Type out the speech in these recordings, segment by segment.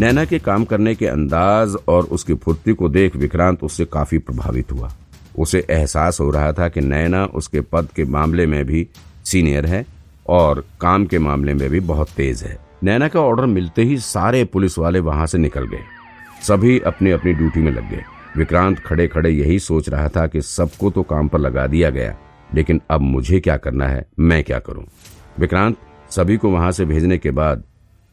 नैना के काम करने के अंदाज और उसकी फुर्ती को देख विक्रांत उससे काफ़ी प्रभावित हुआ। उसे एहसास हो रहा था कि नैना उसके पद के मामले में भी सीनियर है और काम के मामले में भी बहुत तेज है। नैना का ऑर्डर मिलते ही सारे पुलिस वाले वहाँ से निकल गए। सभी अपनी अपनी ड्यूटी में लग गए। विक्रांत खड़े खड़े यही सोच रहा था कि सबको तो काम पर लगा दिया गया, लेकिन अब मुझे क्या करना है, मैं क्या करूँ? विक्रांत सभी को वहाँ से भेजने के बाद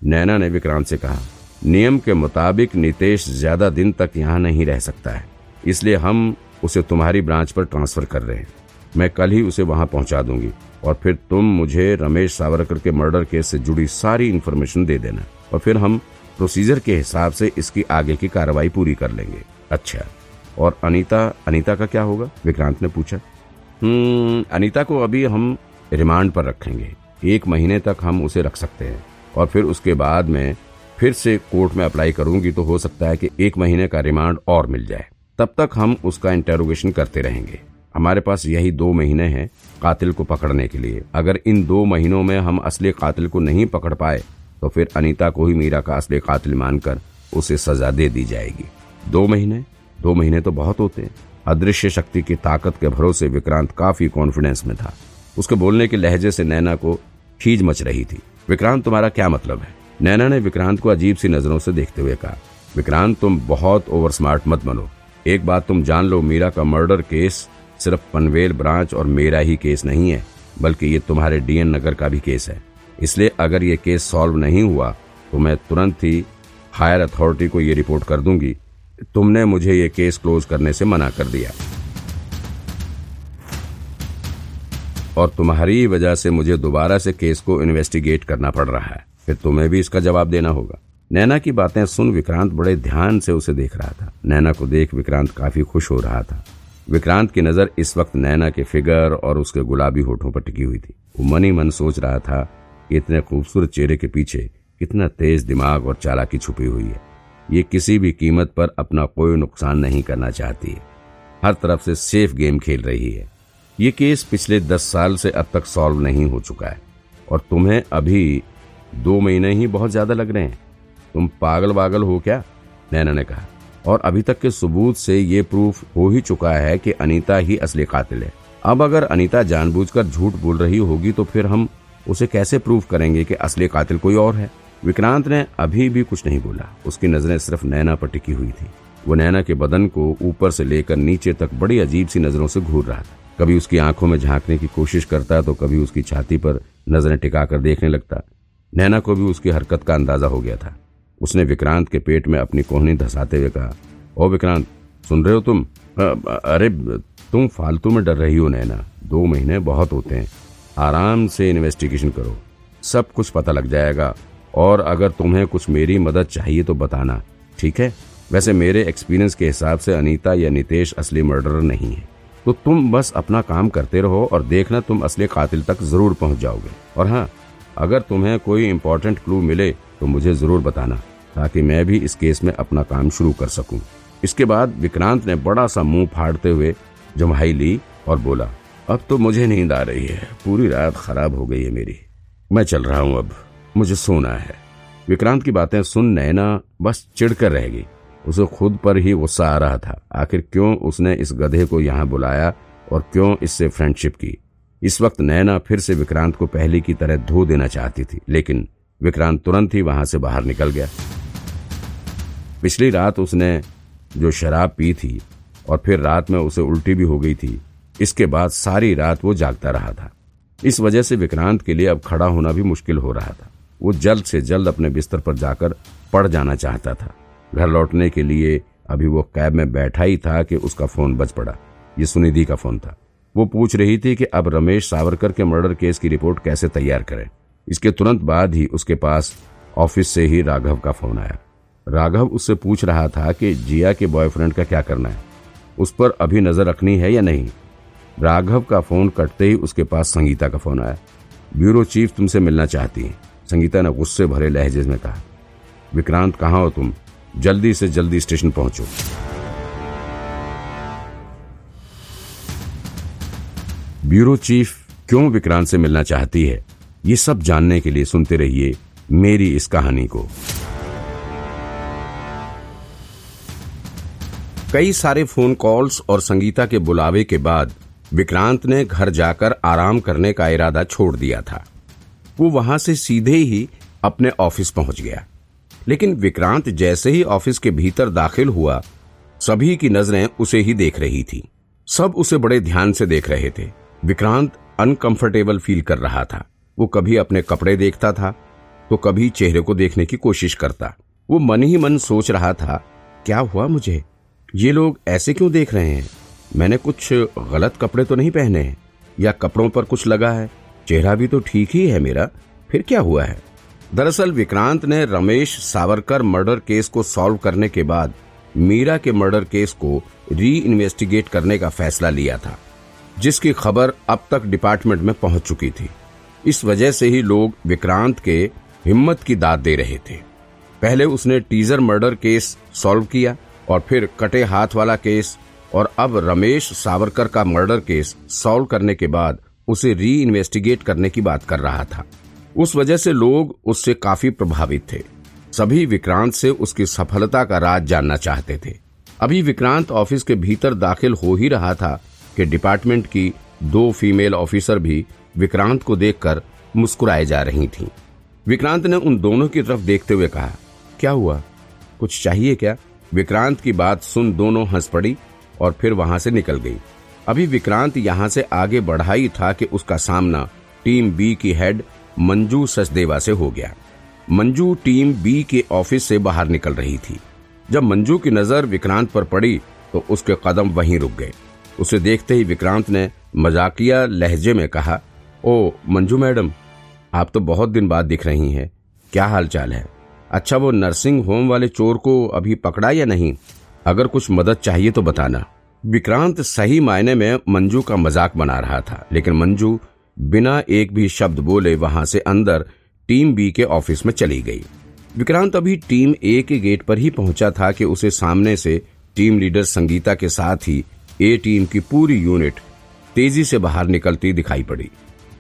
नैना ने विक्रांत से कहा नियम के मुताबिक नितेश ज़्यादा दिन तक यहाँ नहीं रह सकता है। इसलिए हम उसे तुम्हारी ब्रांच पर ट्रांसफ़र कर रहे हैं। मैं कल ही उसे वहाँ पहुँचा दूँगी और फिर तुम मुझे रमेश सावरकर के मर्डर केस से जुड़ी सारी इन्फॉर्मेशन दे देना और फिर हम प्रोसीजर के हिसाब से इसकी आगे की कार्रवाई पूरी कर लेंगे। अच्छा और अनीता अनीता का क्या होगा? विक्रांत ने पूछा। हम्म अनीता को अभी हम रिमांड पर रखेंगे। एक महीने तक हम उसे रख सकते हैं और फिर उसके बाद में फिर से कोर्ट में अप्लाई करूँगी तो हो सकता है कि एक महीने का रिमांड और मिल जाए। तब तक हम उसका इंटेरोगेशन करते रहेंगे। हमारे पास यही दो महीने हैं कातिल को पकड़ने के लिए। अगर इन दो महीनों में हम असली कातिल को नहीं पकड़ पाए तो फिर अनीता को ही मीरा का असली कातिल मानकर उसे सजा दे दी जाएगी। दो महीने? दो महीने तो बहुत होते हैं। अदृश्य शक्ति की ताकत के भरोसे विक्रांत काफ़ी कॉन्फिडेंस में था। उसके बोलने के लहजे से नैना को खींच मच रही थी। विक्रांत, तुम्हारा क्या मतलब है? नैना ने विक्रांत को अजीब सी नज़रों से देखते हुए कहा, विक्रांत, तुम बहुत ओवर स्मार्ट मत बनो। एक बात तुम जान लो, मीरा का मर्डर केस सिर्फ़ पनवेल ब्रांच और मेरा ही केस नहीं है, बल्कि ये तुम्हारे डीएन नगर का भी केस है। इसलिए अगर ये केस सॉल्व नहीं हुआ तो मैं तुरंत ही हायर अथॉरिटी को ये रिपोर्ट कर दूँगी। तुमने मुझे ये केस क्लोज करने से मना कर दिया। और तुम्हारी वजह से मुझे दोबारा से केस को इन्वेस्टिगेट करना पड़ रहा है। फिर तुम्हें भी इसका जवाब देना होगा। नैना की बातें सुन विक्रांत बड़े ध्यान से उसे देख रहा था। नैना को देख विक्रांत काफ़ी खुश हो रहा था। विक्रांत की नज़र इस वक्त नैना के फिगर और उसके गुलाबी होठों पर टिकी हुई थी। वो मन ही मन सोच रहा था कि इतने खूबसूरत चेहरे के पीछे कितना तेज दिमाग और चालाकी छुपी हुई है। ये किसी भी कीमत पर अपना कोई नुकसान नहीं करना चाहती है। हर तरफ़ से सेफ़ गेम खेल रही है। ये केस पिछले दस साल से अब तक सॉल्व नहीं हो चुका है। और तुम्हें अभी दो महीने ही बहुत ज़्यादा लग रहे हैं। तुम पागल वागल हो क्या? नैना ने कहा। और अभी तक के सबूत से ये प्रूफ हो ही चुका है कि अनीता ही असली कातिल है। अब अगर अनीता जानबूझकर झूठ बोल रही होगी तो फिर हम उसे कैसे प्रूफ करेंगे कि असली कातिल कोई और है? विक्रांत ने अभी भी कुछ नहीं बोला। उसकी नज़रें सिर्फ़ नैना पर टिकी हुई थी। वो नैना के बदन को ऊपर से लेकर नीचे तक बड़ी अजीब सी नज़रों से घूर रहा था। कभी उसकी आँखों में झांकने की कोशिश करता तो कभी उसकी छाती पर नज़रें टिकाकर देखने लगता। नैना को भी उसकी हरकत का अंदाज़ा हो गया था। उसने विक्रांत के पेट में अपनी कोहनी धसाते हुए कहा ओ विक्रांत सुन रहे हो तुम? आ, अरे तुम फालतू में डर रही हो नैना। दो महीने बहुत होते हैं। आराम से इन्वेस्टिगेशन करो। सब कुछ पता लग जाएगा। और अगर तुम्हें कुछ मेरी मदद चाहिए तो बताना ठीक है? वैसे मेरे एक्सपीरियंस के हिसाब से अनीता या नितेश असली मर्डरर नहीं है। तो तुम बस अपना काम करते रहो और देखना तुम असली कातिल तक ज़रूर पहुँच जाओगे। और हाँ अगर तुम्हें कोई इम्पोर्टेंट क्लू मिले तो मुझे ज़रूर बताना, ताकि मैं भी इस केस में अपना काम शुरू कर सकूँ। इसके बाद विक्रांत ने बड़ा सा मुँह फाड़ते हुए जमहाई ली और बोला, अब तो मुझे नींद आ रही है। पूरी रात खराब हो गई है मेरी। मैं चल रहा हूँ अब। मुझे सोना है। विक्रांत की बातें सुन नैना बस चिढ़कर रह गई। उसे खुद पर ही गुस्सा आ रहा था। आखिर क्यों उसने इस गधे को यहाँ बुलाया और क्यों इससे फ्रेंडशिप की? इस वक्त नैना फिर से विक्रांत को पहले की तरह धो देना चाहती थी, लेकिन विक्रांत तुरंत ही वहाँ से बाहर निकल गया। पिछली रात उसने जो शराब पी थी और फिर रात में उसे उल्टी भी हो गई थी, इसके बाद सारी रात वो जागता रहा था। इस वजह से विक्रांत के लिए अब खड़ा होना भी मुश्किल हो रहा था। वो जल्द से जल्द अपने बिस्तर पर जाकर पड़ जाना चाहता था। घर लौटने के लिए अभी वो कैब में बैठा ही था कि उसका फ़ोन बज पड़ा। ये सुनिधि का फ़ोन था। वो पूछ रही थी कि अब रमेश सावरकर के मर्डर केस की रिपोर्ट कैसे तैयार करें। इसके तुरंत बाद ही उसके पास ऑफ़िस से ही राघव का फ़ोन आया। राघव उससे पूछ रहा था कि, जिया के बॉयफ्रेंड का क्या करना है? उस पर अभी नज़र रखनी है या नहीं? राघव का फ़ोन कटते ही उसके पास संगीता का फ़ोन आया। ब्यूरो चीफ तुमसे मिलना चाहती है। संगीता ने गुस्से भरे लहजे में कहा। विक्रांत, कहाँ हो तुम? जल्दी से जल्दी स्टेशन पहुंचो। ब्यूरो चीफ क्यों विक्रांत से मिलना चाहती है? ये सब जानने के लिए सुनते रहिए मेरी इस कहानी को। कई सारे फ़ोन कॉल्स और संगीता के बुलावे के बाद विक्रांत ने घर जाकर आराम करने का इरादा छोड़ दिया था। वो वहाँ से सीधे ही अपने ऑफ़िस पहुँच गया। लेकिन विक्रांत जैसे ही ऑफ़िस के भीतर दाखिल हुआ, सभी की नज़रें उसे ही देख रही थी। सब उसे बड़े ध्यान से देख रहे थे। विक्रांत अनकंफर्टेबल फील कर रहा था। वो कभी अपने कपड़े देखता था तो कभी चेहरे को देखने की कोशिश करता। वो मन ही मन सोच रहा था, क्या हुआ मुझे? ये लोग ऐसे क्यों देख रहे हैं? मैंने कुछ गलत कपड़े तो नहीं पहने हैं, या कपड़ों पर कुछ लगा है? चेहरा भी तो ठीक ही है मेरा, फिर क्या हुआ है? दरअसल विक्रांत ने रमेश सावरकर मर्डर केस को सॉल्व करने के बाद मीरा के मर्डर केस को री इन्वेस्टिगेट करने का फैसला लिया था। जिसकी खबर अब तक डिपार्टमेंट में पहुँच चुकी थी। इस वजह से ही लोग विक्रांत के हिम्मत की दाद दे रहे थे। पहले उसने टीजर मर्डर केस सॉल्व किया और फिर कटे हाथ वाला केस और अब रमेश सावरकर का मर्डर केस सॉल्व करने के बाद उसे री इन्वेस्टिगेट करने की बात कर रहा था। उस वजह से लोग उससे काफ़ी प्रभावित थे। सभी विक्रांत से उसकी सफलता का राज जानना चाहते थे। अभी विक्रांत ऑफ़िस के भीतर दाखिल हो ही रहा था कि डिपार्टमेंट की दो फीमेल ऑफिसर भी विक्रांत को देखकर मुस्कुराए जा रही थीं। विक्रांत ने उन दोनों की तरफ़ देखते हुए कहा, क्या हुआ? कुछ चाहिए क्या? विक्रांत की बात सुन दोनों हंस पड़ी और फिर वहाँ से निकल गई। अभी विक्रांत यहाँ से आगे बढ़ा ही था कि उसका सामना टीम बी की हेड मंजू सचदेवा से हो गया। मंजू टीम बी के ऑफ़िस से बाहर निकल रही थी। जब मंजू की नज़र विक्रांत पर पड़ी तो उसके कदम वहीं रुक गए। उसे देखते ही विक्रांत ने मजाकिया लहजे में कहा, ओ, मंजू मैडम, आप तो बहुत दिन बाद दिख रही हैं। क्या हाल चाल है? अच्छा वो नर्सिंग होम वाले चोर को अभी पकड़ा या नहीं? अगर कुछ मदद चाहिए तो बताना। विक्रांत सही मायने में मंजू का मज़ाक बना रहा था, लेकिन मंजू बिना एक भी शब्द बोले वहाँ से अंदर टीम बी के ऑफ़िस में चली गई। विक्रांत अभी टीम ए के गेट पर ही पहुँचा था कि उसे सामने से टीम लीडर संगीता के साथ ही ए टीम की पूरी यूनिट तेज़ी से बाहर निकलती दिखाई पड़ी।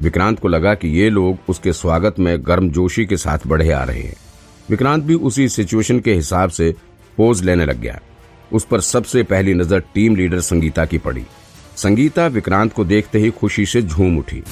विक्रांत को लगा कि ये लोग उसके स्वागत में गर्मजोशी के साथ बढ़े आ रहे हैं। विक्रांत भी उसी सिचुएशन के हिसाब से पोज लेने लग गया। उस पर सबसे पहली नज़र टीम लीडर संगीता की पड़ी। संगीता विक्रांत को देखते ही खुशी से झूम उठी।